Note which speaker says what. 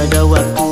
Speaker 1: ada waktu.